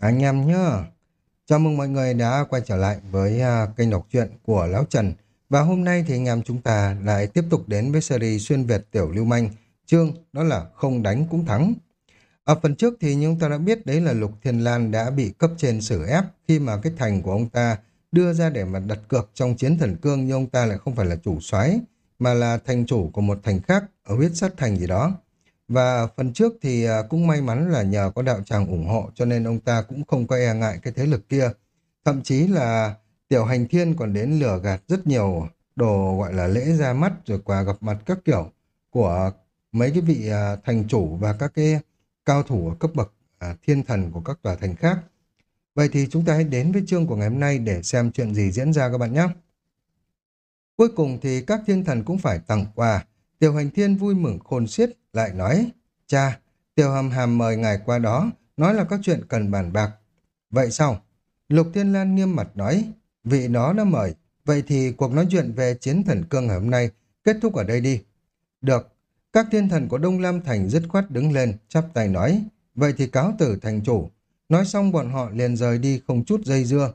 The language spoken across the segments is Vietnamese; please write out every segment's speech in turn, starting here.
Anh em nhá. Chào mừng mọi người đã quay trở lại với uh, kênh đọc truyện của Lão Trần. Và hôm nay thì anh em chúng ta lại tiếp tục đến với series xuyên Việt tiểu lưu manh. Chương đó là không đánh cũng thắng. Ở phần trước thì chúng ta đã biết đấy là Lục Thiên Lan đã bị cấp trên xử ép khi mà cái thành của ông ta đưa ra để mà đặt cược trong chiến thần cương nhưng ông ta lại không phải là chủ soái mà là thành chủ của một thành khác ở huyết sát thành gì đó. Và phần trước thì à, cũng may mắn là nhờ có đạo tràng ủng hộ cho nên ông ta cũng không có e ngại cái thế lực kia. Thậm chí là tiểu hành thiên còn đến lừa gạt rất nhiều đồ gọi là lễ ra mắt rồi quà gặp mặt các kiểu của mấy cái vị à, thành chủ và các cái cao thủ ở cấp bậc à, thiên thần của các tòa thành khác. Vậy thì chúng ta hãy đến với chương của ngày hôm nay để xem chuyện gì diễn ra các bạn nhé. Cuối cùng thì các thiên thần cũng phải tặng quà. Tiểu hành thiên vui mừng khôn xiết lại nói, cha, tiêu hàm hàm mời ngài qua đó, nói là có chuyện cần bàn bạc. Vậy sao? Lục Thiên Lan nghiêm mặt nói, vị đó đã mời, vậy thì cuộc nói chuyện về chiến thần cương ngày hôm nay kết thúc ở đây đi. Được, các thiên thần của Đông Lam Thành dứt khoát đứng lên, chắp tay nói, vậy thì cáo tử thành chủ. Nói xong bọn họ liền rời đi không chút dây dưa.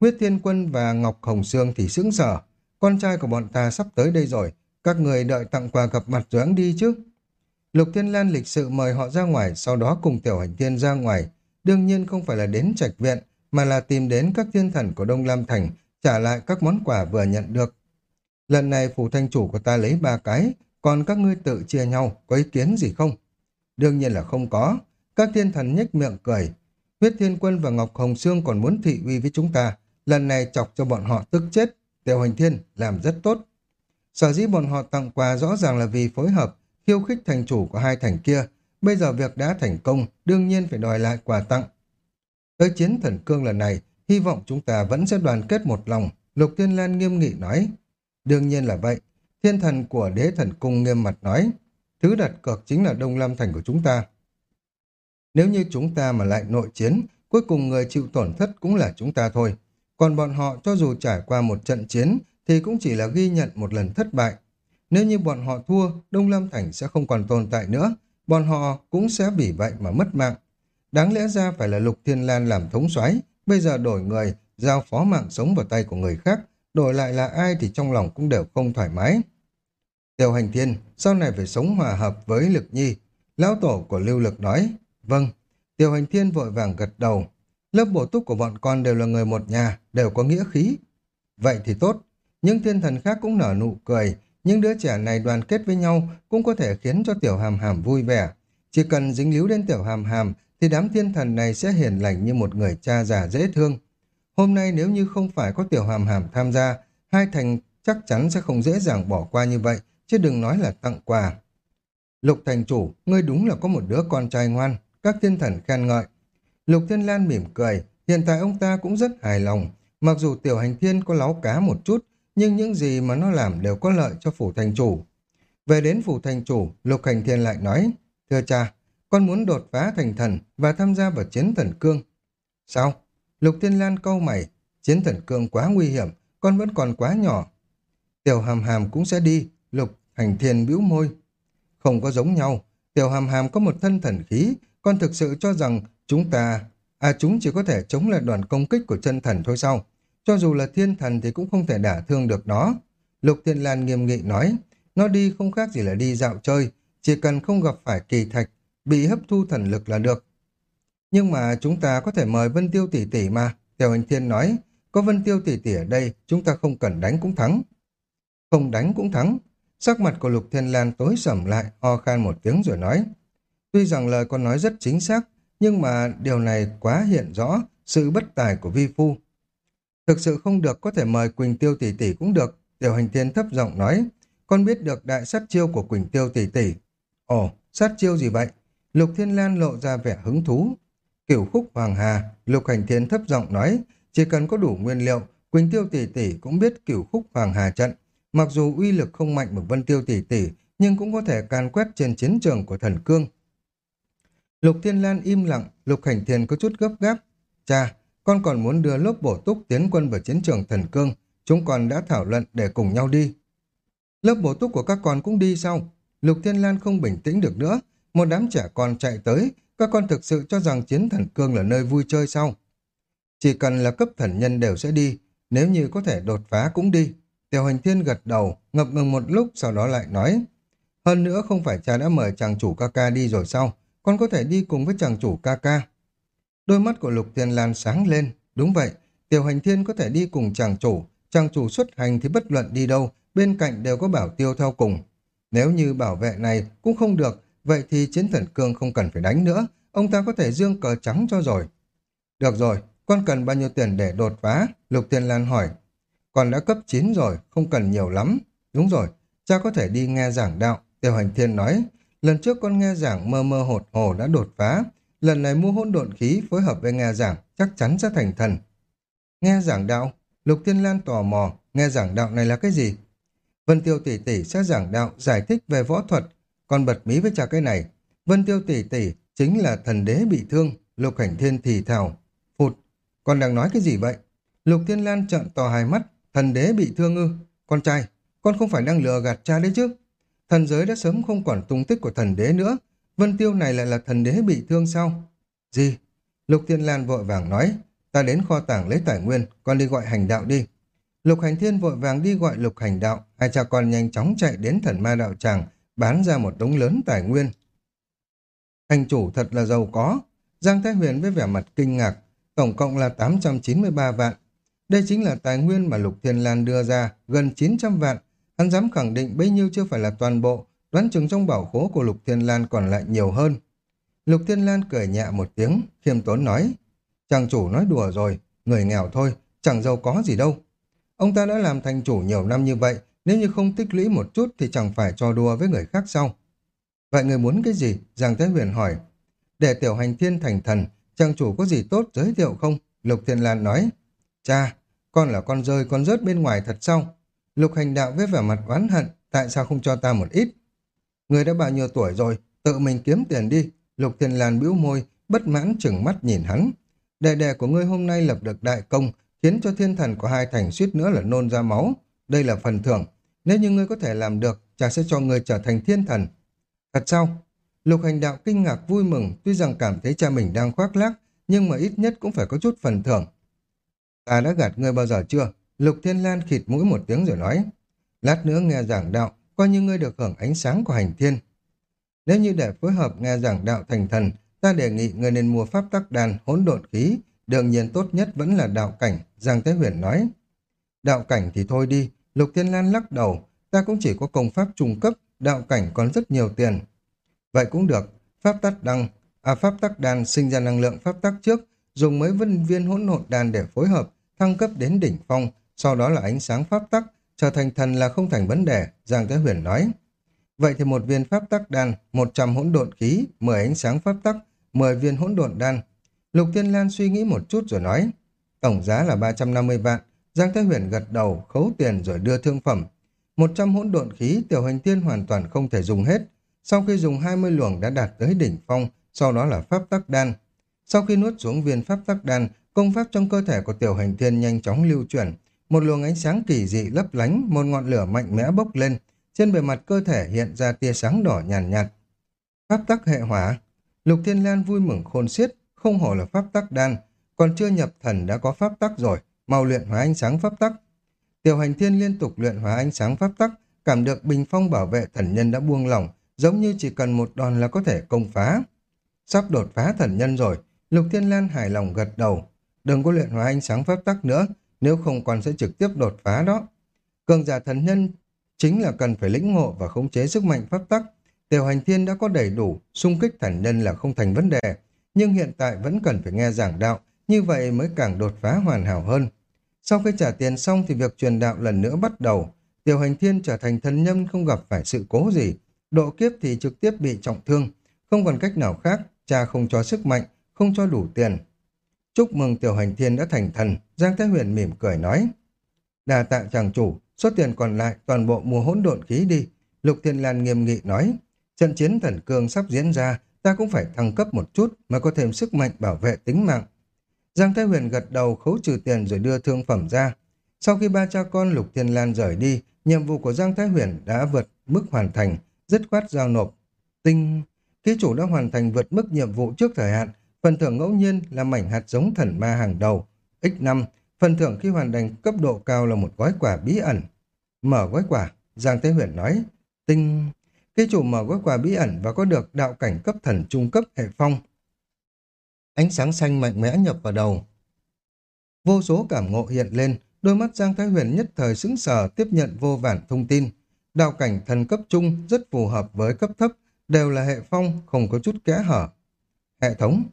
Huyết Thiên Quân và Ngọc Hồng Sương thì sững sờ, con trai của bọn ta sắp tới đây rồi, các người đợi tặng quà gặp mặt rồi đi chứ. Lục Thiên Lan lịch sự mời họ ra ngoài, sau đó cùng Tiểu Hành Thiên ra ngoài. Đương nhiên không phải là đến trạch viện, mà là tìm đến các thiên thần của Đông Lam Thành, trả lại các món quà vừa nhận được. Lần này phủ thanh chủ của ta lấy ba cái, còn các ngươi tự chia nhau, có ý kiến gì không? Đương nhiên là không có. Các thiên thần nhếch miệng cười. Huyết Thiên Quân và Ngọc Hồng Sương còn muốn thị uy với chúng ta. Lần này chọc cho bọn họ tức chết. Tiểu Hành Thiên làm rất tốt. Sở dĩ bọn họ tặng quà rõ ràng là vì phối hợp, khiêu khích thành chủ của hai thành kia. Bây giờ việc đã thành công, đương nhiên phải đòi lại quà tặng. Tới chiến thần cương lần này, hy vọng chúng ta vẫn sẽ đoàn kết một lòng, Lục Thiên Lan nghiêm nghị nói. Đương nhiên là vậy, thiên thần của đế thần cung nghiêm mặt nói. Thứ đặt cược chính là Đông Lam Thành của chúng ta. Nếu như chúng ta mà lại nội chiến, cuối cùng người chịu tổn thất cũng là chúng ta thôi. Còn bọn họ cho dù trải qua một trận chiến thì cũng chỉ là ghi nhận một lần thất bại. Nếu như bọn họ thua, Đông Lam Thành sẽ không còn tồn tại nữa, bọn họ cũng sẽ vì vậy mà mất mạng. Đáng lẽ ra phải là Lục Thiên Lan làm thống soái bây giờ đổi người, giao phó mạng sống vào tay của người khác, đổi lại là ai thì trong lòng cũng đều không thoải mái. Tiểu hành thiên, sau này phải sống hòa hợp với Lực Nhi. Lão tổ của Lưu Lực nói, vâng. Tiểu hành thiên vội vàng gật đầu. Lớp bổ túc của bọn con đều là người một nhà, đều có nghĩa khí. Vậy thì tốt, những thiên thần khác cũng nở nụ cười, những đứa trẻ này đoàn kết với nhau cũng có thể khiến cho tiểu hàm hàm vui vẻ. Chỉ cần dính líu đến tiểu hàm hàm thì đám thiên thần này sẽ hiền lành như một người cha già dễ thương. Hôm nay nếu như không phải có tiểu hàm hàm tham gia, hai thành chắc chắn sẽ không dễ dàng bỏ qua như vậy, chứ đừng nói là tặng quà. Lục thành chủ, ngươi đúng là có một đứa con trai ngoan, các thiên thần khen ngợi. Lục Thiên Lan mỉm cười, hiện tại ông ta cũng rất hài lòng, mặc dù tiểu hành thiên có láo cá một chút, nhưng những gì mà nó làm đều có lợi cho phủ thành chủ. Về đến phủ thành chủ, Lục Hành Thiên lại nói, thưa cha, con muốn đột phá thành thần và tham gia vào chiến thần cương. Sao? Lục Thiên Lan câu mày, chiến thần cương quá nguy hiểm, con vẫn còn quá nhỏ. Tiểu hàm hàm cũng sẽ đi, Lục Hành Thiên bĩu môi. Không có giống nhau, tiểu hàm hàm có một thân thần khí, con thực sự cho rằng chúng ta, à chúng chỉ có thể chống lại đoàn công kích của chân thần thôi sao? Cho dù là thiên thần thì cũng không thể đả thương được nó. Lục Thiên Lan nghiêm nghị nói, nó đi không khác gì là đi dạo chơi, chỉ cần không gặp phải kỳ thạch, bị hấp thu thần lực là được. Nhưng mà chúng ta có thể mời Vân Tiêu tỷ tỷ mà, Tiểu Hành Thiên nói, có Vân Tiêu tỷ tỷ ở đây, chúng ta không cần đánh cũng thắng. Không đánh cũng thắng. Sắc mặt của Lục Thiên Lan tối sầm lại, ho khan một tiếng rồi nói. Tuy rằng lời con nói rất chính xác, nhưng mà điều này quá hiện rõ sự bất tài của vi phu. Thực sự không được có thể mời Quỳnh Tiêu tỷ tỷ cũng được. Tiểu hành thiên thấp giọng nói. Con biết được đại sát chiêu của Quỳnh Tiêu tỷ tỷ. Ồ, sát chiêu gì vậy? Lục Thiên Lan lộ ra vẻ hứng thú. Kiểu khúc Hoàng Hà, Lục Hành Thiên thấp giọng nói. Chỉ cần có đủ nguyên liệu, Quỳnh Tiêu tỷ tỷ cũng biết kiểu khúc Hoàng Hà trận. Mặc dù uy lực không mạnh bằng Vân Tiêu tỷ tỷ, nhưng cũng có thể can quét trên chiến trường của thần cương. Lục Thiên Lan im lặng, Lục Hành Thiên có chút gấp gáp. Cha, con còn muốn đưa lớp bổ túc tiến quân vào chiến trường thần cương. Chúng con đã thảo luận để cùng nhau đi. Lớp bổ túc của các con cũng đi sao? Lục Thiên Lan không bình tĩnh được nữa. Một đám trẻ con chạy tới, Các con thực sự cho rằng chiến thần cương là nơi vui chơi sao? Chỉ cần là cấp thần nhân đều sẽ đi, nếu như có thể đột phá cũng đi. Tiểu hành thiên gật đầu, ngập ngừng một lúc sau đó lại nói. Hơn nữa không phải cha đã mời chàng chủ ca ca đi rồi sao? Con có thể đi cùng với chàng chủ ca ca. Đôi mắt của Lục Thiên Lan sáng lên. Đúng vậy, Tiểu hành thiên có thể đi cùng chàng chủ. Chàng chủ xuất hành thì bất luận đi đâu, bên cạnh đều có bảo tiêu theo cùng. Nếu như bảo vệ này cũng không được, vậy thì chiến thần cương không cần phải đánh nữa. Ông ta có thể dương cờ trắng cho rồi. Được rồi, con cần bao nhiêu tiền để đột phá? Lục Thiên Lan hỏi. Con đã cấp 9 rồi, không cần nhiều lắm. Đúng rồi, cha có thể đi nghe giảng đạo. Tiêu hành thiên nói, lần trước con nghe giảng mơ mơ hột hồ đã đột phá. Lần này mua hỗn độn khí phối hợp với nghe giảng chắc chắn sẽ thành thần. Nghe giảng đạo, Lục Thiên Lan tò mò, nghe giảng đạo này là cái gì? Vân Tiêu tỷ tỷ sẽ giảng đạo giải thích về võ thuật, còn bật mí với cha cái này. Vân Tiêu tỷ tỷ chính là thần đế bị thương, Lục Cảnh Thiên thì thào. Phụt, con đang nói cái gì vậy? Lục Thiên Lan trợn to hai mắt, thần đế bị thương ư? Con trai, con không phải đang lừa gạt cha đấy chứ? Thần giới đã sớm không còn tung tích của thần đế nữa. Vân Tiêu này lại là thần đế bị thương sao? Gì? Lục Thiên Lan vội vàng nói, ta đến kho tàng lấy tài nguyên, con đi gọi hành đạo đi. Lục Hành Thiên vội vàng đi gọi Lục Hành Đạo, hai cha con nhanh chóng chạy đến thần ma đạo tràng, bán ra một đống lớn tài nguyên. Thành chủ thật là giàu có. Giang Thái Huyền với vẻ mặt kinh ngạc, tổng cộng là 893 vạn. Đây chính là tài nguyên mà Lục Thiên Lan đưa ra, gần 900 vạn. Hắn dám khẳng định bấy nhiêu chưa phải là toàn bộ, đoán chừng trong bảo khố của Lục Thiên Lan còn lại nhiều hơn. Lục Thiên Lan cười nhẹ một tiếng, khiêm tốn nói, chàng chủ nói đùa rồi, người nghèo thôi, chẳng giàu có gì đâu. Ông ta đã làm thành chủ nhiều năm như vậy, nếu như không tích lũy một chút thì chẳng phải cho đùa với người khác sau. Vậy người muốn cái gì? Giang Thái Huyền hỏi. Để tiểu hành thiên thành thần, chàng chủ có gì tốt giới thiệu không? Lục Thiên Lan nói. Cha, con là con rơi, con rớt bên ngoài thật sao? Lục hành đạo với vẻ mặt oán hận, tại sao không cho ta một ít? Người đã bao nhiêu tuổi rồi, tự mình kiếm tiền đi. Lục Thiên Lan bĩu môi, bất mãn chừng mắt nhìn hắn. Đệ đệ của ngươi hôm nay lập được đại công, khiến cho thiên thần của hai thành suýt nữa là nôn ra máu. Đây là phần thưởng. Nếu như ngươi có thể làm được, cha sẽ cho ngươi trở thành thiên thần. Thật sao? Lục hành đạo kinh ngạc vui mừng, tuy rằng cảm thấy cha mình đang khoác lác, nhưng mà ít nhất cũng phải có chút phần thưởng. Ta đã gạt ngươi bao giờ chưa? Lục Thiên Lan khịt mũi một tiếng rồi nói. Lát nữa nghe giảng đạo, coi như ngươi được hưởng ánh sáng của hành thiên. Nếu như để phối hợp nghe giảng đạo thành thần, ta đề nghị ngươi nên mua pháp tắc đàn, hỗn độn khí, đương nhiên tốt nhất vẫn là đạo cảnh, Giang Thế Huyền nói. Đạo cảnh thì thôi đi, Lục Thiên Lan lắc đầu, ta cũng chỉ có công pháp trung cấp, đạo cảnh còn rất nhiều tiền. Vậy cũng được, pháp tắc đăng, à pháp tắc đan sinh ra năng lượng pháp tắc trước, dùng mấy vân viên hỗn độn đan để phối hợp, thăng cấp đến đỉnh phong, sau đó là ánh sáng pháp tắc, trở thành thần là không thành vấn đề, Giang Thế Huyền nói. Vậy thì một viên pháp tắc đan, 100 hỗn độn khí, 10 ánh sáng pháp tắc, 10 viên hỗn độn đan. Lục Thiên Lan suy nghĩ một chút rồi nói, tổng giá là 350 vạn, Giang Thế Huyền gật đầu, khấu tiền rồi đưa thương phẩm. 100 hỗn độn khí tiểu hành tiên hoàn toàn không thể dùng hết. Sau khi dùng 20 luồng đã đạt tới đỉnh phong, sau đó là pháp tắc đan. Sau khi nuốt xuống viên pháp tắc đan, công pháp trong cơ thể của tiểu hành thiên nhanh chóng lưu chuyển. Một luồng ánh sáng kỳ dị lấp lánh, một ngọn lửa mạnh mẽ bốc lên. Trên bề mặt cơ thể hiện ra tia sáng đỏ nhàn nhạt, nhạt. Pháp tắc hệ hỏa. Lục Thiên Lan vui mừng khôn xiết, không hổ là pháp tắc đan, còn chưa nhập thần đã có pháp tắc rồi, mau luyện hóa ánh sáng pháp tắc. Tiểu hành thiên liên tục luyện hóa ánh sáng pháp tắc, cảm được bình phong bảo vệ thần nhân đã buông lỏng, giống như chỉ cần một đòn là có thể công phá. Sắp đột phá thần nhân rồi, Lục Thiên Lan hài lòng gật đầu. Đừng có luyện hóa ánh sáng pháp tắc nữa, nếu không còn sẽ trực tiếp đột phá đó. Cường giả thần nhân chính là cần phải lĩnh ngộ và khống chế sức mạnh pháp tắc. Tiểu hành thiên đã có đầy đủ, xung kích thần nhân là không thành vấn đề, nhưng hiện tại vẫn cần phải nghe giảng đạo, như vậy mới càng đột phá hoàn hảo hơn. Sau khi trả tiền xong thì việc truyền đạo lần nữa bắt đầu. Tiểu hành thiên trở thành thần nhân không gặp phải sự cố gì. Độ kiếp thì trực tiếp bị trọng thương. Không còn cách nào khác, cha không cho sức mạnh, không cho đủ tiền. Chúc mừng tiểu hành thiên đã thành thần, Giang Thái Huyền mỉm cười nói. Đà tạ chàng chủ, số tiền còn lại toàn bộ mua hỗn độn khí đi. Lục Thiên Lan nghiêm nghị nói, trận chiến thần cương sắp diễn ra, ta cũng phải thăng cấp một chút mà có thêm sức mạnh bảo vệ tính mạng. Giang Thái Huyền gật đầu khấu trừ tiền rồi đưa thương phẩm ra. Sau khi ba cha con Lục Thiên Lan rời đi, nhiệm vụ của Giang Thái Huyền đã vượt mức hoàn thành, dứt khoát giao nộp. Tinh, Ký chủ đã hoàn thành vượt mức nhiệm vụ trước thời hạn, phần thưởng ngẫu nhiên là mảnh hạt giống thần ma hàng đầu. X5, phần thưởng khi hoàn thành cấp độ cao là một gói quà bí ẩn. Mở gói quà, Giang Thế Huyền nói, tinh... Ký chủ mở gói quà bí ẩn và có được đạo cảnh cấp thần trung cấp hệ phong. Ánh sáng xanh mạnh mẽ nhập vào đầu. Vô số cảm ngộ hiện lên, đôi mắt Giang Thái Huyền nhất thời sững sờ tiếp nhận vô vàn thông tin. Đạo cảnh thần cấp trung rất phù hợp với cấp thấp, đều là hệ phong, không có chút kẽ hở. Hệ thống,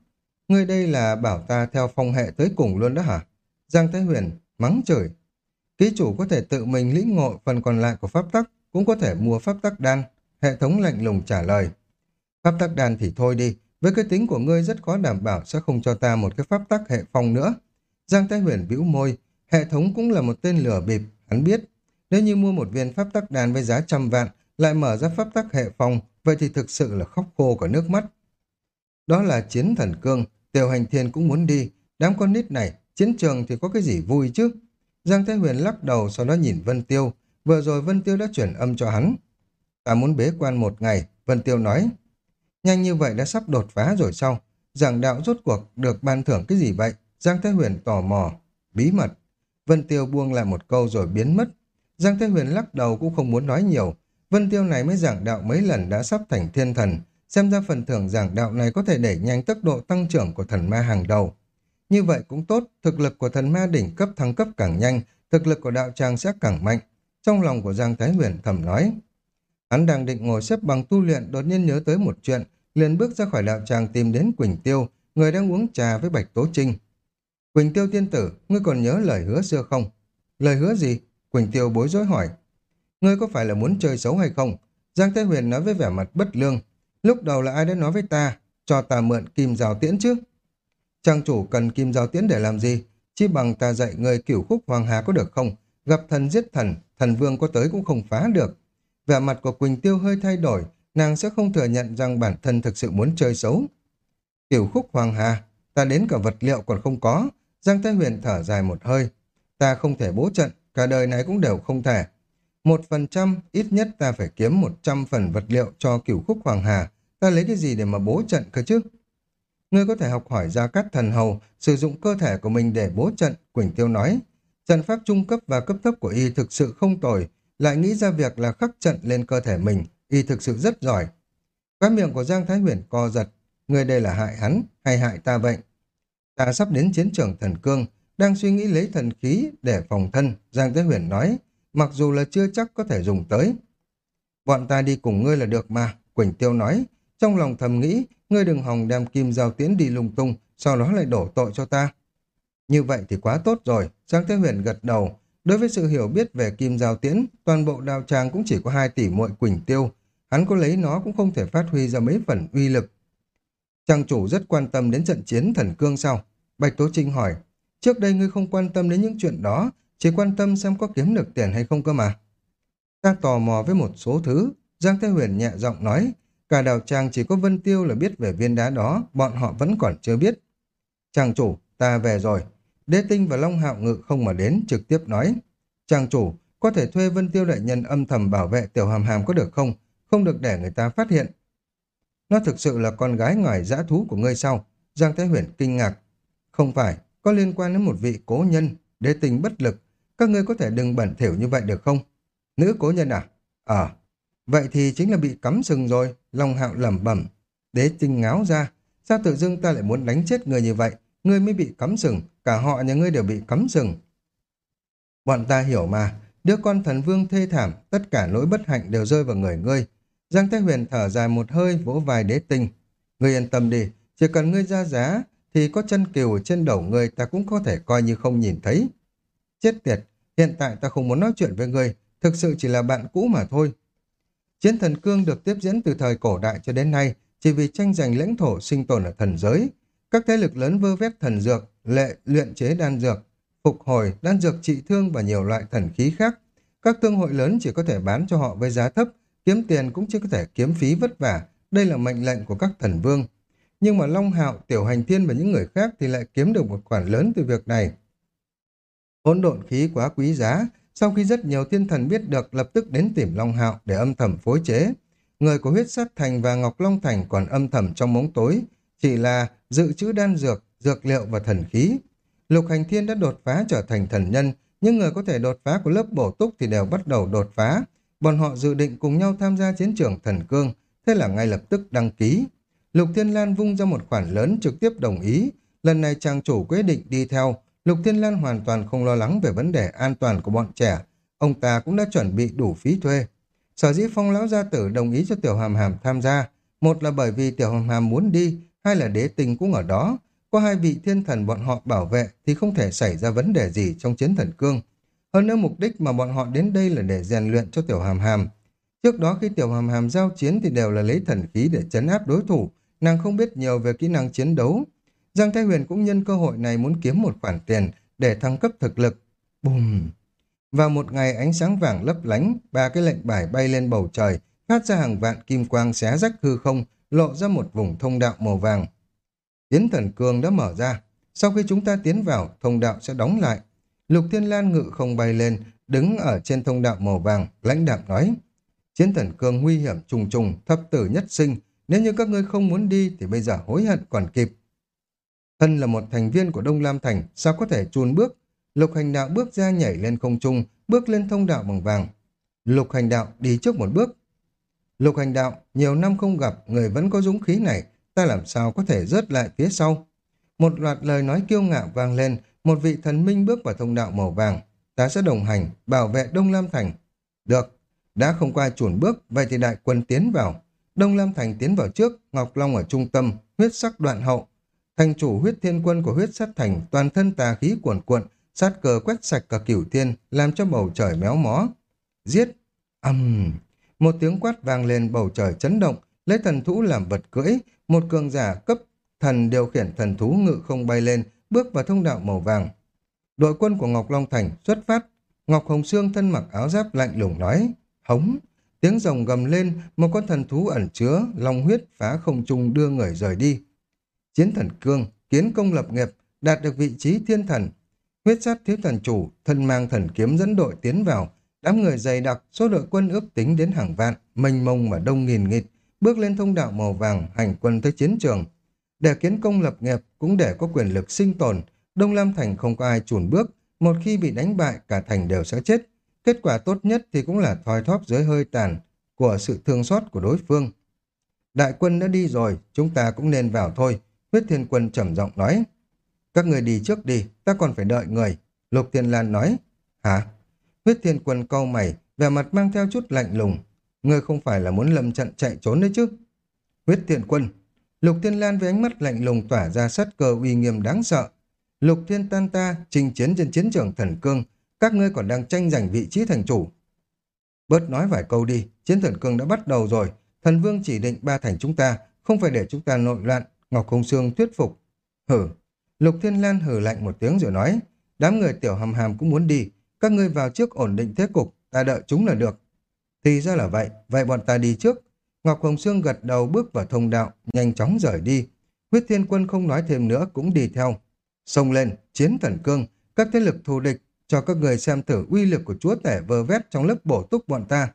ngươi đây là bảo ta theo phong hệ tới cùng luôn đó hả? Giang Thái Huyền mắng trời. Ký chủ có thể tự mình lĩnh ngộ phần còn lại của pháp tắc, cũng có thể mua pháp tắc đan. Hệ thống lạnh lùng trả lời. Pháp tắc đan thì thôi đi, với cái tính của ngươi rất khó đảm bảo sẽ không cho ta một cái pháp tắc hệ phong nữa. Giang Thái Huyền bĩu môi, hệ thống cũng là một tên lửa bịp, hắn biết. Nếu như mua một viên pháp tắc đan với giá trăm vạn, lại mở ra pháp tắc hệ phong, vậy thì thực sự là khóc khô cả nước mắt. Đó là chiến thần cương, tiểu hành thiên cũng muốn đi, đám con nít này, chiến trường thì có cái gì vui chứ? Giang Thái Huyền lắc đầu sau đó nhìn Vân Tiêu, vừa rồi Vân Tiêu đã chuyển âm cho hắn. Ta muốn bế quan một ngày, Vân Tiêu nói. Nhanh như vậy đã sắp đột phá rồi sao? Giảng đạo rốt cuộc được ban thưởng cái gì vậy? Giang Thái Huyền tò mò, bí mật. Vân Tiêu buông lại một câu rồi biến mất. Giang Thái Huyền lắc đầu cũng không muốn nói nhiều. Vân Tiêu này mới giảng đạo mấy lần đã sắp thành thiên thần. Xem ra phần thưởng giảng đạo này có thể đẩy nhanh tốc độ tăng trưởng của thần ma hàng đầu. Như vậy cũng tốt, thực lực của thần ma đỉnh cấp thăng cấp càng nhanh, thực lực của đạo tràng sẽ càng mạnh. Trong lòng của Giang Thái Huyền thầm nói. Hắn đang định ngồi xếp bằng tu luyện đột nhiên nhớ tới một chuyện, liền bước ra khỏi đạo tràng tìm đến Quỳnh Tiêu, người đang uống trà với Bạch Tố Trinh. Quỳnh Tiêu tiên tử, ngươi còn nhớ lời hứa xưa không? Lời hứa gì? Quỳnh Tiêu bối rối hỏi. Ngươi có phải là muốn chơi xấu hay không? Giang Thái Huyền nói với vẻ mặt bất lương. Lúc đầu là ai đã nói với ta, cho ta mượn kim rào tiễn chứ? Trang chủ cần kim rào tiễn để làm gì? Chỉ bằng ta dạy người cửu khúc hoàng hà có được không? Gặp thần giết thần, thần vương có tới cũng không phá được. Vẻ mặt của Quỳnh Tiêu hơi thay đổi, nàng sẽ không thừa nhận rằng bản thân thực sự muốn chơi xấu. Cửu khúc hoàng hà, ta đến cả vật liệu còn không có, Giang Thái Huyền thở dài một hơi. Ta không thể bố trận, cả đời này cũng đều không thể. Một phần trăm, ít nhất ta phải kiếm một trăm phần vật liệu cho cửu khúc hoàng hà. Ta lấy cái gì để mà bố trận cơ chứ? Ngươi có thể học hỏi ra các thần hầu, sử dụng cơ thể của mình để bố trận, Quỳnh Tiêu nói. Trận pháp trung cấp và cấp thấp của y thực sự không tồi, lại nghĩ ra việc là khắc trận lên cơ thể mình, y thực sự rất giỏi. Cái miệng của Giang Thái Huyền co giật, ngươi đây là hại hắn hay hại ta vậy? Ta sắp đến chiến trường thần cương, đang suy nghĩ lấy thần khí để phòng thân, Giang Thái Huyền nói, mặc dù là chưa chắc có thể dùng tới. Bọn ta đi cùng ngươi là được mà, Quỳnh Tiêu nói, trong lòng thầm nghĩ, ngươi đừng hòng đem kim giao tiến đi lung tung, sau đó lại đổ tội cho ta. Như vậy thì quá tốt rồi, Giang Thế Huyền gật đầu. Đối với sự hiểu biết về kim giao tiến toàn bộ đào tràng cũng chỉ có hai tỷ muội Quỳnh Tiêu. Hắn có lấy nó cũng không thể phát huy ra mấy phần uy lực. Trang chủ rất quan tâm đến trận chiến thần cương sau. Bạch Tố Trinh hỏi, trước đây ngươi không quan tâm đến những chuyện đó, chỉ quan tâm xem có kiếm được tiền hay không cơ mà. Ta tò mò với một số thứ, Giang Thế Huyền nhẹ giọng nói, cả đào tràng chỉ có Vân Tiêu là biết về viên đá đó, bọn họ vẫn còn chưa biết. Chàng chủ, ta về rồi. Đế Tinh và Long Hạo Ngự không mà đến, trực tiếp nói. Chàng chủ, có thể thuê Vân Tiêu đại nhân âm thầm bảo vệ tiểu hàm hàm có được không? Không được để người ta phát hiện. Nó thực sự là con gái ngoài dã thú của ngươi sao? Giang Thái Huyền kinh ngạc. Không phải, có liên quan đến một vị cố nhân, đế tình bất lực. Các ngươi có thể đừng bẩn thỉu như vậy được không? Nữ cố nhân à? Ờ vậy thì chính là bị cắm sừng rồi, Long Hạo lẩm bẩm. Đế tinh ngáo ra. Sao tự dưng ta lại muốn đánh chết người như vậy? Ngươi mới bị cắm sừng, cả họ nhà ngươi đều bị cắm sừng. Bọn ta hiểu mà, đứa con thần vương thê thảm, tất cả lỗi bất hạnh đều rơi vào người ngươi. Giang Thái Huyền thở dài một hơi vỗ vai đế tinh. Ngươi yên tâm đi, chỉ cần ngươi ra giá, thì có chân kiều trên đầu ngươi ta cũng có thể coi như không nhìn thấy. Chết tiệt, hiện tại ta không muốn nói chuyện với ngươi, thực sự chỉ là bạn cũ mà thôi. Chiến thần cương được tiếp diễn từ thời cổ đại cho đến nay, chỉ vì tranh giành lãnh thổ sinh tồn ở thần giới. Các thế lực lớn vơ vét thần dược, lệ luyện chế đan dược, phục hồi, đan dược trị thương và nhiều loại thần khí khác. Các thương hội lớn chỉ có thể bán cho họ với giá thấp, kiếm tiền cũng chỉ có thể kiếm phí vất vả. Đây là mệnh lệnh của các thần vương. Nhưng mà Long Hạo, Tiểu Hành Thiên và những người khác thì lại kiếm được một khoản lớn từ việc này. Hỗn độn khí quá quý giá, sau khi rất nhiều thiên thần biết được lập tức đến tìm Long Hạo để âm thầm phối chế. người của huyết sát thành và Ngọc Long Thành còn âm thầm trong bóng tối, chỉ là dự trữ đan dược, dược liệu và thần khí. Lục Hành Thiên đã đột phá trở thành thần nhân, nhưng người có thể đột phá của lớp bổ túc thì đều bắt đầu đột phá. Bọn họ dự định cùng nhau tham gia chiến trường thần cương, thế là ngay lập tức đăng ký. Lục Thiên Lan vung ra một khoản lớn trực tiếp đồng ý. Lần này trang chủ quyết định đi theo. Lục Thiên Lan hoàn toàn không lo lắng về vấn đề an toàn của bọn trẻ. Ông ta cũng đã chuẩn bị đủ phí thuê. Sở dĩ phong lão gia tử đồng ý cho Tiểu Hàm Hàm tham gia. Một là bởi vì Tiểu Hàm Hàm muốn đi, hai là đế tình cũng ở đó. Có hai vị thiên thần bọn họ bảo vệ thì không thể xảy ra vấn đề gì trong chiến thần cương. Hơn nữa mục đích mà bọn họ đến đây là để rèn luyện cho Tiểu Hàm Hàm. Trước đó khi Tiểu Hàm Hàm giao chiến thì đều là lấy thần khí để chấn áp đối thủ, nàng không biết nhiều về kỹ năng chiến đấu. Giang Thái Huyền cũng nhân cơ hội này muốn kiếm một khoản tiền để thăng cấp thực lực. Bùm! Vào một ngày ánh sáng vàng lấp lánh, ba cái lệnh bài bay lên bầu trời, phát ra hàng vạn kim quang xé rách hư không, lộ ra một vùng thông đạo màu vàng. Yến thần cương đã mở ra. Sau khi chúng ta tiến vào, thông đạo sẽ đóng lại. Lục Thiên Lan ngự không bay lên, đứng ở trên thông đạo màu vàng, lãnh đạm nói. Chiến thần cương nguy hiểm trùng trùng, thập tử nhất sinh. Nếu như các ngươi không muốn đi thì bây giờ hối hận còn kịp. Thân là một thành viên của Đông Lam Thành, sao có thể chùn bước? Lục hành đạo bước ra nhảy lên không trung, bước lên thông đạo bằng vàng. Lục hành đạo đi trước một bước. Lục hành đạo, nhiều năm không gặp, người vẫn có dũng khí này, ta làm sao có thể rớt lại phía sau. Một loạt lời nói kiêu ngạo vang lên, một vị thần minh bước vào thông đạo màu vàng. Ta sẽ đồng hành, bảo vệ Đông Lam Thành. Được, đã không qua chuồn bước, vậy thì đại quân tiến vào. Đông Lam Thành tiến vào trước, Ngọc Long ở trung tâm, huyết sắc đoạn hậu. Thành chủ huyết thiên quân của huyết sát thành, toàn thân tà khí cuồn cuộn, sát cờ quét sạch cả cửu thiên, làm cho bầu trời méo mó. Giết! ầm um. Một tiếng quát vang lên bầu trời chấn động, lấy thần thú làm vật cưỡi, một cường giả cấp thần điều khiển thần thú ngự không bay lên, bước vào thông đạo màu vàng. Đội quân của Ngọc Long Thành xuất phát, Ngọc Hồng Sương thân mặc áo giáp lạnh lùng nói, hống, tiếng rồng gầm lên, một con thần thú ẩn chứa, long huyết phá không trung đưa người rời đi. Chiến thần cương, kiến công lập nghiệp, đạt được vị trí thiên thần. Huyết sát thiếu thần chủ, thân mang thần kiếm dẫn đội tiến vào, đám người dày đặc, số đội quân ước tính đến hàng vạn, mênh mông mà đông nghìn nghịt, bước lên thông đạo màu vàng, hành quân tới chiến trường. Để kiến công lập nghiệp, cũng để có quyền lực sinh tồn, Đông Lam Thành không có ai chùn bước, một khi bị đánh bại cả thành đều sẽ chết. Kết quả tốt nhất thì cũng là thoi thóp dưới hơi tàn của sự thương xót của đối phương. Đại quân đã đi rồi, chúng ta cũng nên vào thôi. Huyết Thiên Quân trầm giọng nói. Các người đi trước đi, ta còn phải đợi người. Lục Thiên Lan nói. Hả? Huyết Thiên Quân câu mày, vẻ mặt mang theo chút lạnh lùng. Ngươi không phải là muốn lâm trận chạy trốn đấy chứ? Huyết Thiên Quân. Lục Thiên Lan với ánh mắt lạnh lùng tỏa ra sát cơ uy nghiêm đáng sợ. Lục Thiên Tan ta chinh chiến trên chiến trường thần cương, các ngươi còn đang tranh giành vị trí thành chủ. Bớt nói vài câu đi, chiến thần cương đã bắt đầu rồi, thần vương chỉ định ba thành chúng ta, không phải để chúng ta nội loạn, Ngọc Không Sương thuyết phục. Hử, Lục Thiên Lan hử lạnh một tiếng rồi nói, đám người tiểu hàm hàm cũng muốn đi, các ngươi vào trước ổn định thế cục, ta đợi chúng là được. Thì ra là vậy, vậy bọn ta đi trước. Ngọc Hồng Sương gật đầu bước vào thông đạo, nhanh chóng rời đi. Huyết Thiên Quân không nói thêm nữa cũng đi theo. Xông lên, chiến thần cương, các thế lực thù địch, cho các người xem thử uy lực của chúa tể vơ vét trong lớp bổ túc bọn ta.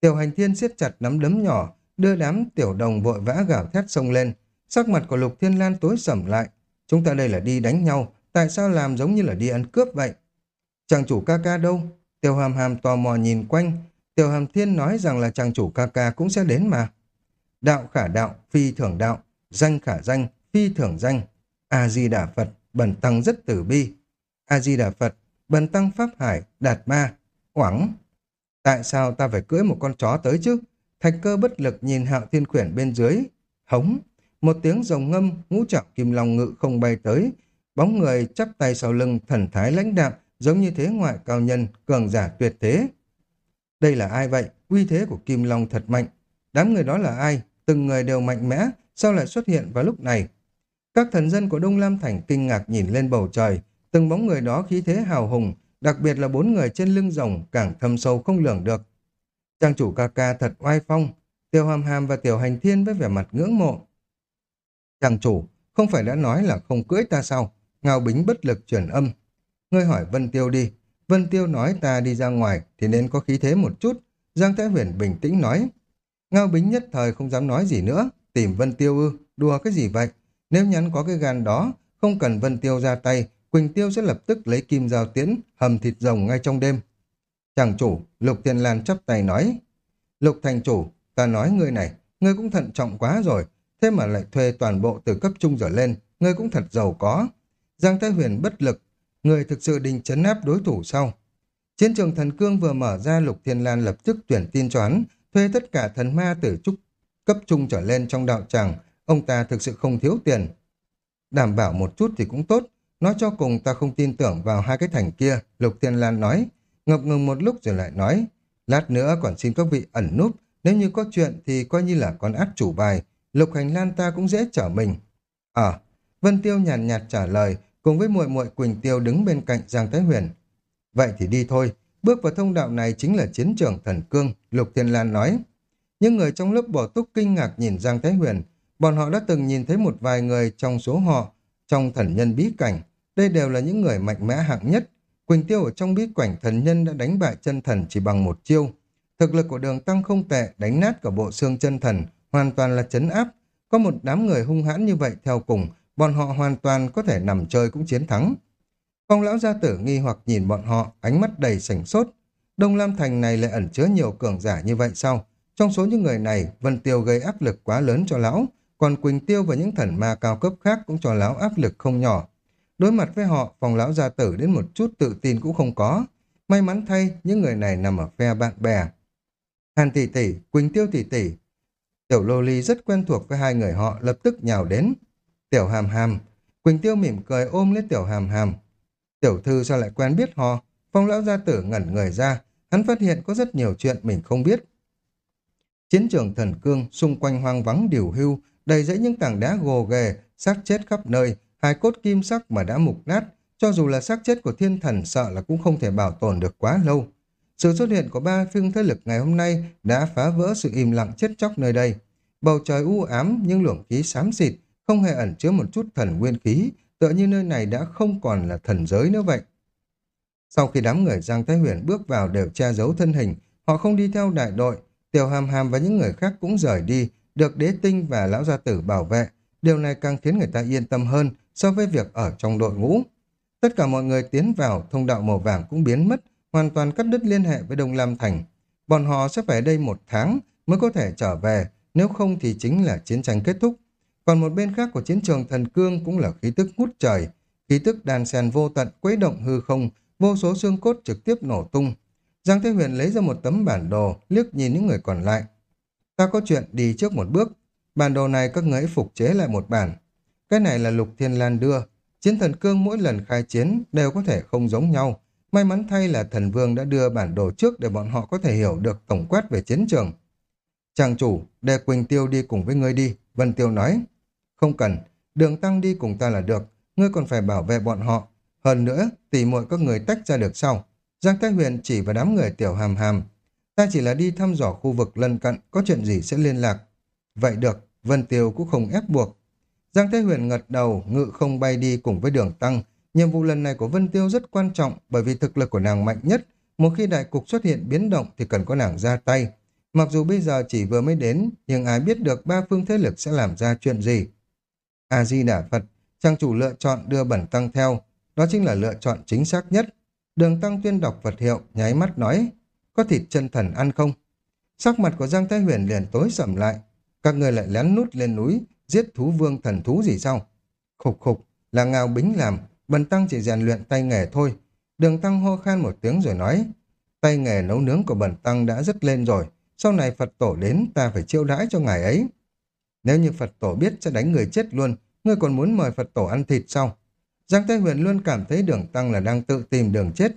Tiểu hành thiên siết chặt nắm đấm nhỏ, đưa đám tiểu đồng vội vã gào thét xông lên. Sắc mặt của Lục Thiên Lan tối sầm lại. Chúng ta đây là đi đánh nhau, tại sao làm giống như là đi ăn cướp vậy? Chàng chủ ca ca đâu? Tiểu hàm hàm tò mò nhìn quanh. Tiểu hàm thiên nói rằng là chàng chủ ca ca cũng sẽ đến mà. Đạo khả đạo, phi thưởng đạo, danh khả danh, phi thưởng danh. A-di-đà Phật, bần tăng rất tử bi. A-di-đà Phật, bần tăng Pháp Hải, Đạt Ma, Quảng. Tại sao ta phải cưỡi một con chó tới chứ? Thạch cơ bất lực nhìn hạo thiên quyển bên dưới. Hống, một tiếng rồng ngâm, ngũ trọng kim long ngự không bay tới. Bóng người chắp tay sau lưng, thần thái lãnh đạm, giống như thế ngoại cao nhân, cường giả tuyệt thế. Đây là ai vậy? Uy thế của kim long thật mạnh. Đám người đó là ai? Từng người đều mạnh mẽ, sao lại xuất hiện vào lúc này? Các thần dân của Đông Lam Thành kinh ngạc nhìn lên bầu trời, từng bóng người đó khí thế hào hùng, đặc biệt là bốn người trên lưng rồng càng thâm sâu không lường được. Trang chủ ca ca thật oai phong, tiêu Hàm Hàm và Tiểu Hành Thiên với vẻ mặt ngưỡng mộ chàng chủ, không phải đã nói là không cưỡi ta sao? Ngao Bính bất lực truyền âm. Ngươi hỏi Vân Tiêu đi. Vân Tiêu nói ta đi ra ngoài thì nên có khí thế một chút. Giang Thái Huyền bình tĩnh nói. Ngao Bính nhất thời không dám nói gì nữa, tìm Vân Tiêu ư, đùa cái gì vậy? Nếu nhắn có cái gan đó, không cần Vân Tiêu ra tay, Quỳnh Tiêu sẽ lập tức lấy kim dao tiễn, hầm thịt rồng ngay trong đêm. Chàng chủ, Lục tiền Lan chắp tay nói. Lục thành chủ, ta nói ngươi này, ngươi cũng thận trọng quá rồi, thế mà lại thuê toàn bộ từ cấp trung trở lên, ngươi cũng thật giàu có. Giang Thái Huyền bất lực, người thực sự định chấn áp đối thủ sau. Chiến trường thần cương vừa mở ra Lục Thiên Lan lập tức tuyển tin cho hắn, thuê tất cả thần ma từ trúc cấp trung trở lên trong đạo tràng, ông ta thực sự không thiếu tiền. Đảm bảo một chút thì cũng tốt, nói cho cùng ta không tin tưởng vào hai cái thành kia, Lục Thiên Lan nói, ngập ngừng một lúc rồi lại nói, lát nữa còn xin các vị ẩn núp, nếu như có chuyện thì coi như là con át chủ bài, Lục Hành Lan ta cũng dễ trở mình. À, Vân Tiêu nhàn nhạt, nhạt trả lời, cùng với muội muội Quỳnh Tiêu đứng bên cạnh Giang Thái Huyền. Vậy thì đi thôi, bước vào thông đạo này chính là chiến trường thần cương, Lục Thiên Lan nói. Những người trong lớp bổ túc kinh ngạc nhìn Giang Thái Huyền, bọn họ đã từng nhìn thấy một vài người trong số họ, trong thần nhân bí cảnh. Đây đều là những người mạnh mẽ hạng nhất. Quỳnh Tiêu ở trong bí cảnh thần nhân đã đánh bại chân thần chỉ bằng một chiêu. Thực lực của đường tăng không tệ, đánh nát cả bộ xương chân thần, hoàn toàn là chấn áp. Có một đám người hung hãn như vậy theo cùng, bọn họ hoàn toàn có thể nằm chơi cũng chiến thắng. Phong lão gia tử nghi hoặc nhìn bọn họ, ánh mắt đầy sảnh sốt. Đông Lam Thành này lại ẩn chứa nhiều cường giả như vậy sao? Trong số những người này, Vân Tiêu gây áp lực quá lớn cho lão, còn Quỳnh Tiêu và những thần ma cao cấp khác cũng cho lão áp lực không nhỏ. Đối mặt với họ, phòng lão gia tử đến một chút tự tin cũng không có. May mắn thay, những người này nằm ở phe bạn bè. Hàn tỷ tỷ, Quỳnh Tiêu tỷ tỷ. Tiểu Lô Ly rất quen thuộc với hai người họ, lập tức nhào đến. Tiểu Hàm Hàm, Quỳnh Tiêu mỉm cười ôm lấy Tiểu Hàm Hàm. Tiểu thư sao lại quen biết họ? Phong lão gia tử ngẩn người ra, hắn phát hiện có rất nhiều chuyện mình không biết. Chiến trường thần cương, xung quanh hoang vắng điều hưu, đầy dẫy những tảng đá gồ ghề, xác chết khắp nơi, hài cốt kim sắc mà đã mục nát, cho dù là xác chết của thiên thần sợ là cũng không thể bảo tồn được quá lâu. Sự xuất hiện của ba phương thế lực ngày hôm nay đã phá vỡ sự im lặng chết chóc nơi đây. Bầu trời u ám nhưng luồng khí xám xịt, không hề ẩn chứa một chút thần nguyên khí, tựa như nơi này đã không còn là thần giới nữa vậy. Sau khi đám người Giang Thái Huyền bước vào đều che giấu thân hình, họ không đi theo đại đội, Tiểu Hàm Hàm và những người khác cũng rời đi, được đế tinh và lão gia tử bảo vệ. Điều này càng khiến người ta yên tâm hơn so với việc ở trong đội ngũ. Tất cả mọi người tiến vào, thông đạo màu vàng cũng biến mất, hoàn toàn cắt đứt liên hệ với Đông Lam Thành. Bọn họ sẽ phải đây một tháng mới có thể trở về, nếu không thì chính là chiến tranh kết thúc. Còn một bên khác của chiến trường thần cương cũng là khí tức ngút trời, khí tức đàn sen vô tận quấy động hư không, vô số xương cốt trực tiếp nổ tung. Giang Thế Huyền lấy ra một tấm bản đồ, liếc nhìn những người còn lại. Ta có chuyện đi trước một bước. Bản đồ này các người phục chế lại một bản. Cái này là Lục Thiên Lan đưa. Chiến thần cương mỗi lần khai chiến đều có thể không giống nhau. May mắn thay là thần vương đã đưa bản đồ trước để bọn họ có thể hiểu được tổng quát về chiến trường. Chàng chủ, để Quỳnh Tiêu đi cùng với ngươi đi, Vân Tiêu nói. Không cần, đường tăng đi cùng ta là được, ngươi còn phải bảo vệ bọn họ. Hơn nữa, tỉ muội các người tách ra được sau. Giang Thái Huyền chỉ vào đám người tiểu hàm hàm. Ta chỉ là đi thăm dò khu vực lân cận, có chuyện gì sẽ liên lạc. Vậy được, Vân Tiêu cũng không ép buộc. Giang Thái Huyền ngật đầu, ngự không bay đi cùng với đường tăng. Nhiệm vụ lần này của Vân Tiêu rất quan trọng bởi vì thực lực của nàng mạnh nhất. Một khi đại cục xuất hiện biến động thì cần có nàng ra tay. Mặc dù bây giờ chỉ vừa mới đến, nhưng ai biết được ba phương thế lực sẽ làm ra chuyện gì. A-di-đà Phật, trang chủ lựa chọn đưa bẩn tăng theo, đó chính là lựa chọn chính xác nhất. Đường tăng tuyên đọc Phật hiệu, nháy mắt nói, có thịt chân thần ăn không? Sắc mặt của Giang Thái Huyền liền tối sầm lại, các người lại lén nút lên núi, giết thú vương thần thú gì sao? Khục khục, là ngao bính làm, bần tăng chỉ rèn luyện tay nghề thôi. Đường tăng hô khan một tiếng rồi nói, tay nghề nấu nướng của bần tăng đã rất lên rồi, sau này Phật tổ đến ta phải chiêu đãi cho ngài ấy. Nếu như Phật tổ biết sẽ đánh người chết luôn, ngươi còn muốn mời Phật tổ ăn thịt sao? Giang tây Huyền luôn cảm thấy đường tăng là đang tự tìm đường chết.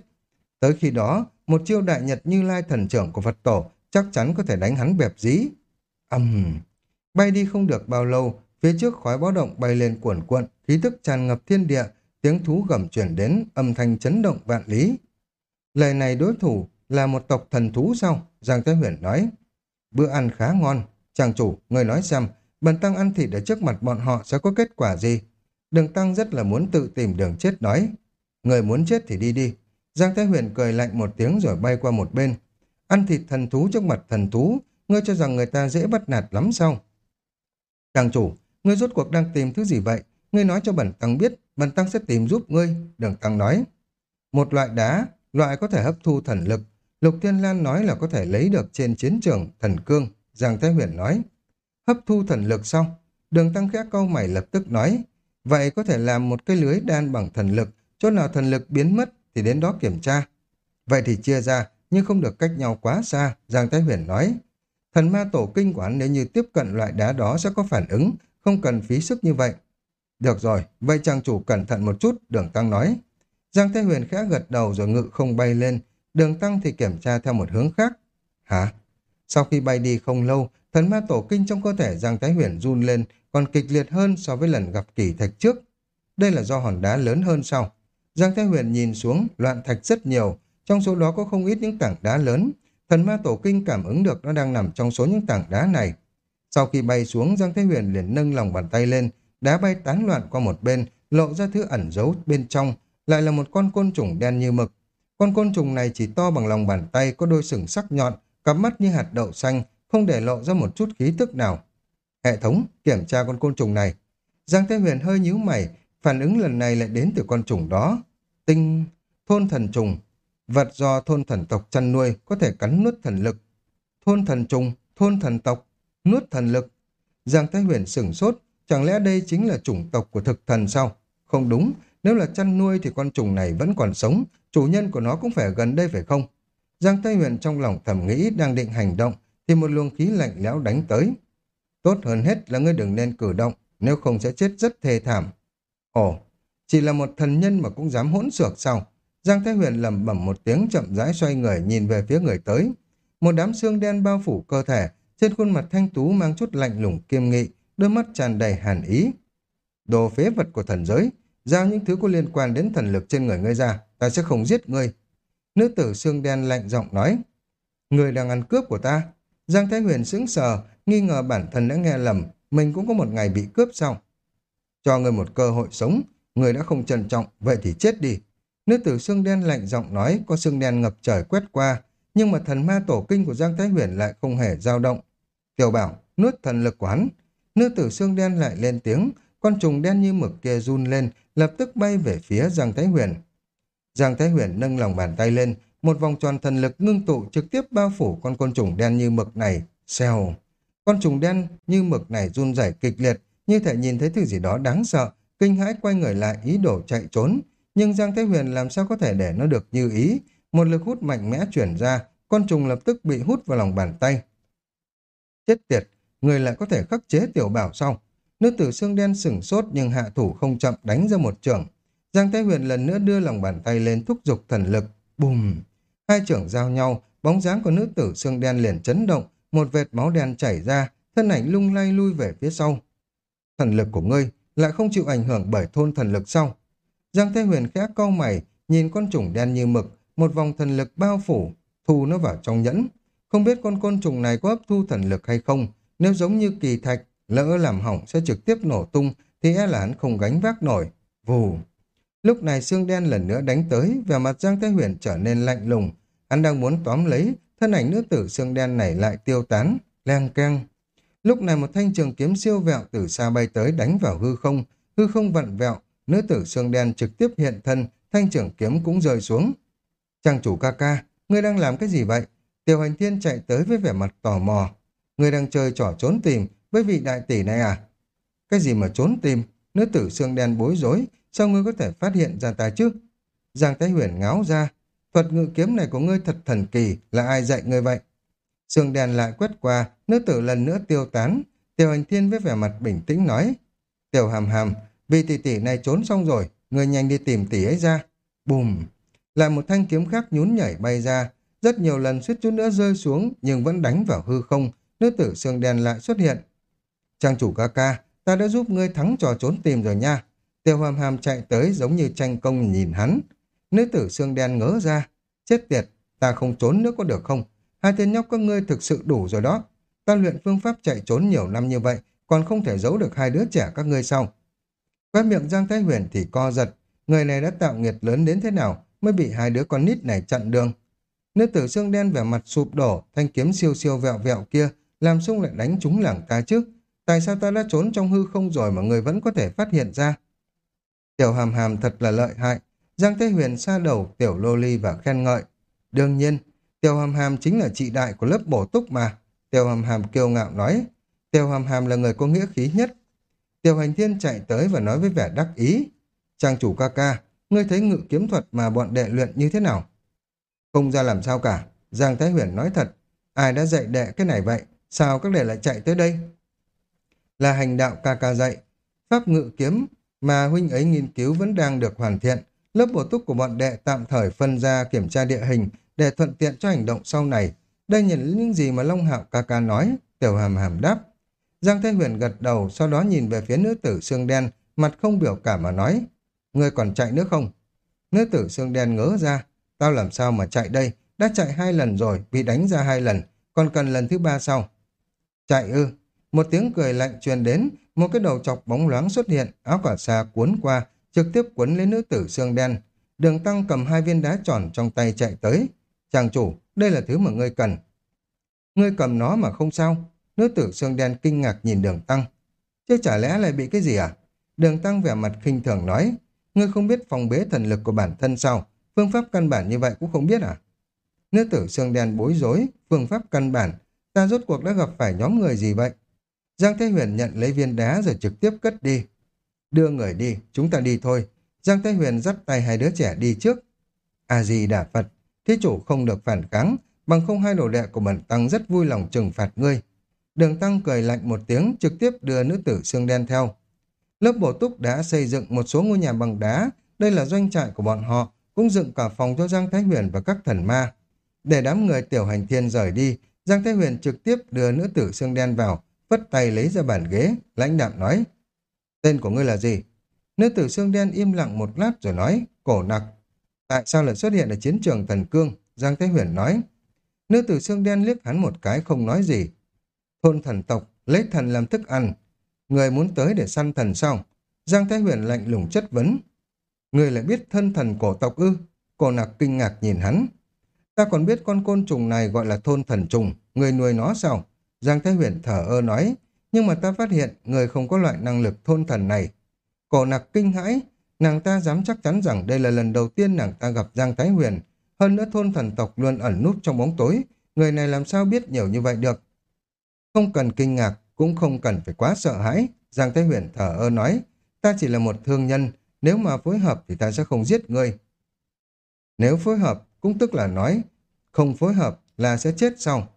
Tới khi đó, một chiêu đại nhật như lai thần trưởng của Phật tổ chắc chắn có thể đánh hắn bẹp dí. Âm... Uhm. Bay đi không được bao lâu, phía trước khói báo động bay lên cuộn cuộn, khí tức tràn ngập thiên địa, tiếng thú gầm chuyển đến, âm thanh chấn động vạn lý. Lời này đối thủ là một tộc thần thú sao? Giang Thái Huyền nói. Bữa ăn khá ngon. Chàng chủ, người nói xem, bần tăng ăn thịt ở trước mặt bọn họ sẽ có kết quả gì? Đường tăng rất là muốn tự tìm đường chết nói. Người muốn chết thì đi đi. Giang Thái Huyền cười lạnh một tiếng rồi bay qua một bên. Ăn thịt thần thú trước mặt thần thú, ngươi cho rằng người ta dễ bắt nạt lắm sao? Chàng chủ, ngươi rốt cuộc đang tìm thứ gì vậy? Ngươi nói cho bẩn tăng biết, Bần tăng sẽ tìm giúp ngươi, đường tăng nói. Một loại đá, loại có thể hấp thu thần lực. Lục Thiên Lan nói là có thể lấy được trên chiến trường thần cương, Giang Thái Huyền nói. Hấp thu thần lực xong, Đường tăng khẽ câu mày lập tức nói. Vậy có thể làm một cái lưới đan bằng thần lực, chỗ nào thần lực biến mất thì đến đó kiểm tra. Vậy thì chia ra, nhưng không được cách nhau quá xa, Giang Thái Huyền nói. Thần ma tổ kinh quản nếu như tiếp cận loại đá đó sẽ có phản ứng, không cần phí sức như vậy. Được rồi, vậy trang chủ cẩn thận một chút, đường tăng nói. Giang Thái Huyền khẽ gật đầu rồi ngự không bay lên, đường tăng thì kiểm tra theo một hướng khác. Hả? Sau khi bay đi không lâu, thần ma tổ kinh trong cơ thể Giang Thái Huyền run lên, còn kịch liệt hơn so với lần gặp kỳ thạch trước. Đây là do hòn đá lớn hơn sao? Giang Thái Huyền nhìn xuống, loạn thạch rất nhiều, trong số đó có không ít những tảng đá lớn. Thần ma tổ kinh cảm ứng được nó đang nằm trong số những tảng đá này. Sau khi bay xuống, Giang Thái Huyền liền nâng lòng bàn tay lên, đá bay tán loạn qua một bên, lộ ra thứ ẩn giấu bên trong, lại là một con côn trùng đen như mực. Con côn trùng này chỉ to bằng lòng bàn tay, có đôi sừng sắc nhọn, cặp mắt như hạt đậu xanh, không để lộ ra một chút khí tức nào. Hệ thống, kiểm tra con côn trùng này. Giang Thế Huyền hơi nhíu mày, phản ứng lần này lại đến từ con trùng đó. Tinh, thôn thần trùng, vật do thôn thần tộc chăn nuôi có thể cắn nuốt thần lực. Thôn thần trùng, thôn thần tộc, nuốt thần lực. Giang Thái Huyền sửng sốt, chẳng lẽ đây chính là chủng tộc của thực thần sao? Không đúng, nếu là chăn nuôi thì con trùng này vẫn còn sống, chủ nhân của nó cũng phải gần đây phải không? Giang Thái Huyền trong lòng thầm nghĩ đang định hành động, thì một luồng khí lạnh lẽo đánh tới. Tốt hơn hết là ngươi đừng nên cử động, nếu không sẽ chết rất thê thảm. Ồ, chỉ là một thần nhân mà cũng dám hỗn xược sao? Giang Thái Huyền lẩm bẩm một tiếng chậm rãi xoay người nhìn về phía người tới. Một đám xương đen bao phủ cơ thể, trên khuôn mặt thanh tú mang chút lạnh lùng kiêm nghị, đôi mắt tràn đầy hàn ý. Đồ phế vật của thần giới, giao những thứ có liên quan đến thần lực trên người ngươi ra, ta sẽ không giết ngươi. Nữ tử xương đen lạnh giọng nói, người đang ăn cướp của ta. Giang Thái Huyền sững sờ, nghi ngờ bản thân đã nghe lầm, mình cũng có một ngày bị cướp xong. Cho người một cơ hội sống, người đã không trân trọng, vậy thì chết đi. Nữ tử xương đen lạnh giọng nói, có xương đen ngập trời quét qua, nhưng mà thần ma tổ kinh của Giang Thái Huyền lại không hề dao động. Tiểu bảo, nuốt thần lực của hắn. Nữ tử xương đen lại lên tiếng, con trùng đen như mực kia run lên, lập tức bay về phía Giang Thái Huyền. Giang Thái Huyền nâng lòng bàn tay lên, một vòng tròn thần lực ngưng tụ trực tiếp bao phủ con côn trùng đen như mực này, xèo. Con trùng đen như mực này run rẩy kịch liệt, như thể nhìn thấy thứ gì đó đáng sợ, kinh hãi quay người lại ý đồ chạy trốn. Nhưng Giang Thái Huyền làm sao có thể để nó được như ý, một lực hút mạnh mẽ chuyển ra, con trùng lập tức bị hút vào lòng bàn tay. Chết tiệt, người lại có thể khắc chế tiểu bảo xong. Nữ tử xương đen sửng sốt nhưng hạ thủ không chậm đánh ra một trường. Giang Thái Huyền lần nữa đưa lòng bàn tay lên thúc giục thần lực. Bùm! Hai trưởng giao nhau, bóng dáng của nữ tử xương đen liền chấn động, một vệt máu đen chảy ra, thân ảnh lung lay lui về phía sau. Thần lực của ngươi lại không chịu ảnh hưởng bởi thôn thần lực sau. Giang Thế Huyền khẽ cau mày, nhìn con trùng đen như mực, một vòng thần lực bao phủ, thu nó vào trong nhẫn. Không biết con côn trùng này có hấp thu thần lực hay không, nếu giống như kỳ thạch, lỡ làm hỏng sẽ trực tiếp nổ tung, thì e là hắn không gánh vác nổi. Vù! Lúc này xương đen lần nữa đánh tới, vẻ mặt Giang thái Huyền trở nên lạnh lùng. Hắn đang muốn tóm lấy, thân ảnh nữ tử xương đen này lại tiêu tán, leng keng. Lúc này một thanh trường kiếm siêu vẹo từ xa bay tới đánh vào hư không, hư không vặn vẹo, nữ tử xương đen trực tiếp hiện thân, thanh trường kiếm cũng rơi xuống. Trang chủ ca ca, ngươi đang làm cái gì vậy? Tiểu hành thiên chạy tới với vẻ mặt tò mò. Người đang chơi trò trốn tìm với vị đại tỷ này à? Cái gì mà trốn tìm? Nữ tử xương đen bối rối, sao ngươi có thể phát hiện ra ta chứ? Giang Thái Huyền ngáo ra, thuật ngự kiếm này của ngươi thật thần kỳ, là ai dạy ngươi vậy? Xương đen lại quét qua, nữ tử lần nữa tiêu tán. Tiểu hành thiên với vẻ mặt bình tĩnh nói, Tiểu hàm hàm, vì tỷ tỷ này trốn xong rồi, Ngươi nhanh đi tìm tỷ ấy ra. Bùm! Lại một thanh kiếm khác nhún nhảy bay ra, rất nhiều lần suýt chút nữa rơi xuống nhưng vẫn đánh vào hư không, nữ tử xương đen lại xuất hiện. Trang chủ ca ca, ta đã giúp ngươi thắng trò trốn tìm rồi nha. Tiêu hàm hàm chạy tới giống như tranh công nhìn hắn. Nữ tử xương đen ngớ ra. Chết tiệt, ta không trốn nữa có được không? Hai tên nhóc các ngươi thực sự đủ rồi đó. Ta luyện phương pháp chạy trốn nhiều năm như vậy, còn không thể giấu được hai đứa trẻ các ngươi sau. Quét miệng Giang Thái Huyền thì co giật. Người này đã tạo nghiệt lớn đến thế nào mới bị hai đứa con nít này chặn đường. Nữ tử xương đen vẻ mặt sụp đổ, thanh kiếm siêu siêu vẹo vẹo kia làm sung lại đánh trúng làng ta chứ? Tại sao ta đã trốn trong hư không rồi mà người vẫn có thể phát hiện ra? Tiểu hàm hàm thật là lợi hại. Giang Thế Huyền xa đầu tiểu lô ly và khen ngợi. Đương nhiên, tiểu hàm hàm chính là chị đại của lớp bổ túc mà. Tiểu hàm hàm kiêu ngạo nói. Tiểu hàm hàm là người có nghĩa khí nhất. Tiểu hành thiên chạy tới và nói với vẻ đắc ý. Trang chủ ca ca, ngươi thấy ngự kiếm thuật mà bọn đệ luyện như thế nào? Không ra làm sao cả. Giang Thái Huyền nói thật. Ai đã dạy đệ cái này vậy? Sao các đệ lại chạy tới đây? Là hành đạo ca ca dạy. Pháp ngự kiếm mà huynh ấy nghiên cứu vẫn đang được hoàn thiện. Lớp bổ túc của bọn đệ tạm thời phân ra kiểm tra địa hình để thuận tiện cho hành động sau này. Đây nhìn những gì mà Long Hạo ca ca nói. Tiểu hàm hàm đáp. Giang Thế Huyền gật đầu, sau đó nhìn về phía nữ tử xương đen, mặt không biểu cảm mà nói. Ngươi còn chạy nữa không? Nữ tử xương đen ngớ ra. Tao làm sao mà chạy đây? Đã chạy hai lần rồi, bị đánh ra hai lần. Còn cần lần thứ ba sau. Chạy ư? Một tiếng cười lạnh truyền đến, một cái đầu chọc bóng loáng xuất hiện, áo quả xa cuốn qua, trực tiếp quấn lấy nữ tử xương đen. Đường Tăng cầm hai viên đá tròn trong tay chạy tới. Chàng chủ, đây là thứ mà ngươi cần. Ngươi cầm nó mà không sao. Nữ tử xương đen kinh ngạc nhìn đường Tăng. Chứ chả lẽ lại bị cái gì à? Đường Tăng vẻ mặt khinh thường nói. Ngươi không biết phòng bế thần lực của bản thân sao? Phương pháp căn bản như vậy cũng không biết à? Nữ tử xương đen bối rối, phương pháp căn bản. Ta rốt cuộc đã gặp phải nhóm người gì vậy? Giang Thế Huyền nhận lấy viên đá rồi trực tiếp cất đi. Đưa người đi, chúng ta đi thôi. Giang Thế Huyền dắt tay hai đứa trẻ đi trước. A-di Đà Phật, thế chủ không được phản kháng, bằng không hai đồ đệ của bẩn tăng rất vui lòng trừng phạt ngươi. Đường tăng cười lạnh một tiếng, trực tiếp đưa nữ tử xương đen theo. Lớp bổ túc đã xây dựng một số ngôi nhà bằng đá, đây là doanh trại của bọn họ, cũng dựng cả phòng cho Giang Thái Huyền và các thần ma. Để đám người tiểu hành thiên rời đi, Giang Thái Huyền trực tiếp đưa nữ tử xương đen vào, phất tay lấy ra bàn ghế, lãnh đạm nói. Tên của ngươi là gì? Nữ tử xương đen im lặng một lát rồi nói, cổ nặc. Tại sao lại xuất hiện ở chiến trường thần cương? Giang Thế Huyền nói. Nữ tử xương đen liếc hắn một cái không nói gì. Thôn thần tộc, lấy thần làm thức ăn. Người muốn tới để săn thần sao? Giang Thế Huyền lạnh lùng chất vấn. Người lại biết thân thần cổ tộc ư? Cổ nặc kinh ngạc nhìn hắn. Ta còn biết con côn trùng này gọi là thôn thần trùng. Người nuôi nó sao? Giang Thái Huyền thở ơ nói, nhưng mà ta phát hiện người không có loại năng lực thôn thần này. Cổ nặc kinh hãi, nàng ta dám chắc chắn rằng đây là lần đầu tiên nàng ta gặp Giang Thái Huyền. Hơn nữa thôn thần tộc luôn ẩn núp trong bóng tối, người này làm sao biết nhiều như vậy được. Không cần kinh ngạc, cũng không cần phải quá sợ hãi. Giang Thái Huyền thở ơ nói, ta chỉ là một thương nhân, nếu mà phối hợp thì ta sẽ không giết ngươi. Nếu phối hợp, cũng tức là nói, không phối hợp là sẽ chết sau.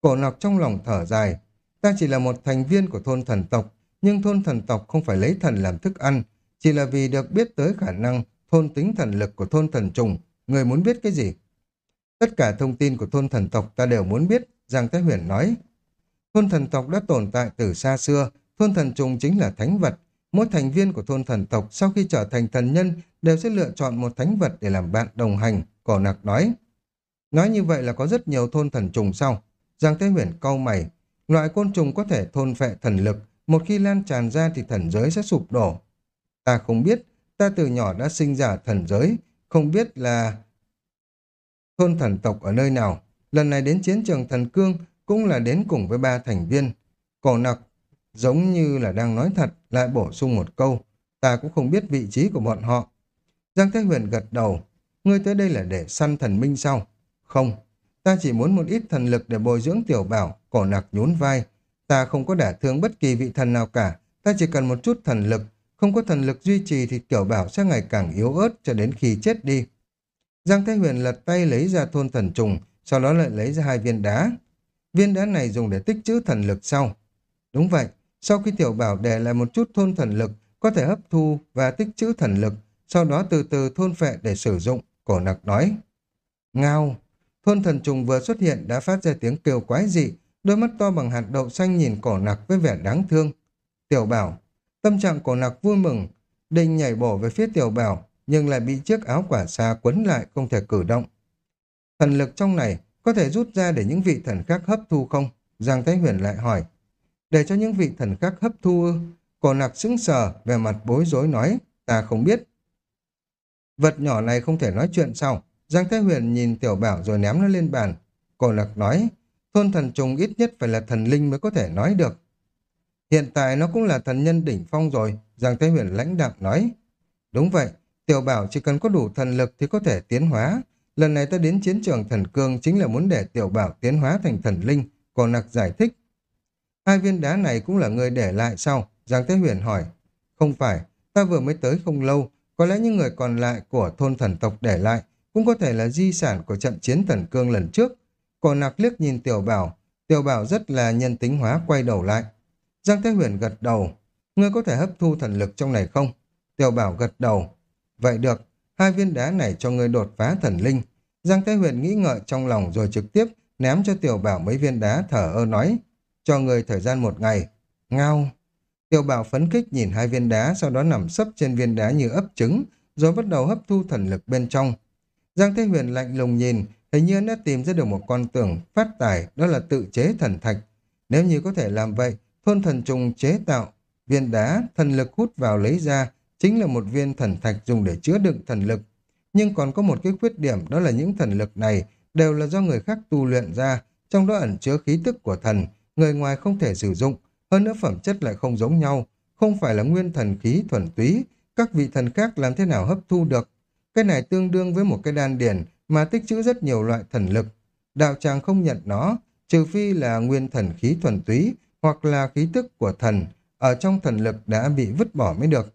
Cổ nọc trong lòng thở dài. Ta chỉ là một thành viên của thôn thần tộc, nhưng thôn thần tộc không phải lấy thần làm thức ăn, chỉ là vì được biết tới khả năng thôn tính thần lực của thôn thần trùng. Người muốn biết cái gì? Tất cả thông tin của thôn thần tộc ta đều muốn biết, Giang Thái Huyền nói. Thôn thần tộc đã tồn tại từ xa xưa, thôn thần trùng chính là thánh vật. Mỗi thành viên của thôn thần tộc sau khi trở thành thần nhân đều sẽ lựa chọn một thánh vật để làm bạn đồng hành, cổ nặc nói. Nói như vậy là có rất nhiều thôn thần trùng sau. Giang Thế Huyền cau mày, loại côn trùng có thể thôn phệ thần lực, một khi lan tràn ra thì thần giới sẽ sụp đổ. Ta không biết, ta từ nhỏ đã sinh ra thần giới, không biết là thôn thần tộc ở nơi nào. Lần này đến chiến trường thần cương cũng là đến cùng với ba thành viên. Cổ nặc, giống như là đang nói thật, lại bổ sung một câu. Ta cũng không biết vị trí của bọn họ. Giang Thế Huyền gật đầu. Ngươi tới đây là để săn thần minh sao? Không, Ta chỉ muốn một ít thần lực để bồi dưỡng tiểu bảo, cổ nặc nhún vai. Ta không có đả thương bất kỳ vị thần nào cả, ta chỉ cần một chút thần lực. Không có thần lực duy trì thì tiểu bảo sẽ ngày càng yếu ớt cho đến khi chết đi. Giang Thái Huyền lật tay lấy ra thôn thần trùng, sau đó lại lấy ra hai viên đá. Viên đá này dùng để tích trữ thần lực sau. Đúng vậy, sau khi tiểu bảo để lại một chút thôn thần lực, có thể hấp thu và tích trữ thần lực, sau đó từ từ thôn phệ để sử dụng, cổ nặc nói. Ngao, Thôn thần trùng vừa xuất hiện đã phát ra tiếng kêu quái dị, đôi mắt to bằng hạt đậu xanh nhìn cổ nặc với vẻ đáng thương. Tiểu bảo, tâm trạng cổ nặc vui mừng, định nhảy bổ về phía tiểu bảo, nhưng lại bị chiếc áo quả xa quấn lại không thể cử động. Thần lực trong này có thể rút ra để những vị thần khác hấp thu không? Giang Thái Huyền lại hỏi. Để cho những vị thần khác hấp thu? Cổ nạc sững sờ, về mặt bối rối nói, ta không biết. Vật nhỏ này không thể nói chuyện sao? Giang Thái Huyền nhìn Tiểu Bảo rồi ném nó lên bàn. Cổ lạc nói, thôn thần trùng ít nhất phải là thần linh mới có thể nói được. Hiện tại nó cũng là thần nhân đỉnh phong rồi, Giang Thái Huyền lãnh đạm nói. Đúng vậy, tiểu bảo chỉ cần có đủ thần lực thì có thể tiến hóa. Lần này ta đến chiến trường thần cương chính là muốn để tiểu bảo tiến hóa thành thần linh, Cổ nặc giải thích. Hai viên đá này cũng là người để lại sao? Giang Thế Huyền hỏi. Không phải, ta vừa mới tới không lâu, có lẽ những người còn lại của thôn thần tộc để lại cũng có thể là di sản của trận chiến thần cương lần trước. Cổ Nạc liếc nhìn tiểu bảo, tiểu bảo rất là nhân tính hóa quay đầu lại. Giang Thế Huyền gật đầu, ngươi có thể hấp thu thần lực trong này không? Tiểu bảo gật đầu. Vậy được, hai viên đá này cho ngươi đột phá thần linh. Giang Thế Huyền nghĩ ngợi trong lòng rồi trực tiếp ném cho tiểu bảo mấy viên đá thở ơ nói. Cho người thời gian một ngày. Ngao. tiêu bảo phấn khích nhìn hai viên đá sau đó nằm sấp trên viên đá như ấp trứng rồi bắt đầu hấp thu thần lực bên trong. Giang Thế Huyền lạnh lùng nhìn, hình như đã tìm ra được một con tưởng phát tài, đó là tự chế thần thạch. Nếu như có thể làm vậy, thôn thần trùng chế tạo, viên đá, thần lực hút vào lấy ra, chính là một viên thần thạch dùng để chứa đựng thần lực. Nhưng còn có một cái khuyết điểm đó là những thần lực này đều là do người khác tu luyện ra, trong đó ẩn chứa khí tức của thần, người ngoài không thể sử dụng, hơn nữa phẩm chất lại không giống nhau, không phải là nguyên thần khí thuần túy, các vị thần khác làm thế nào hấp thu được. Cái này tương đương với một cái đan điển mà tích trữ rất nhiều loại thần lực. Đạo tràng không nhận nó, trừ phi là nguyên thần khí thuần túy hoặc là khí tức của thần, ở trong thần lực đã bị vứt bỏ mới được.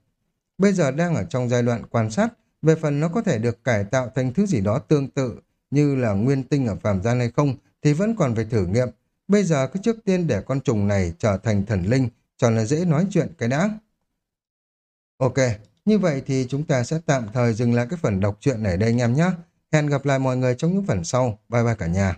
Bây giờ đang ở trong giai đoạn quan sát, về phần nó có thể được cải tạo thành thứ gì đó tương tự như là nguyên tinh ở phàm gian hay không thì vẫn còn phải thử nghiệm. Bây giờ cứ trước tiên để con trùng này trở thành thần linh cho là dễ nói chuyện cái đã. Ok, như vậy thì chúng ta sẽ tạm thời dừng lại cái phần đọc truyện này đây anh em nhé. Hẹn gặp lại mọi người trong những phần sau. Bye bye cả nhà.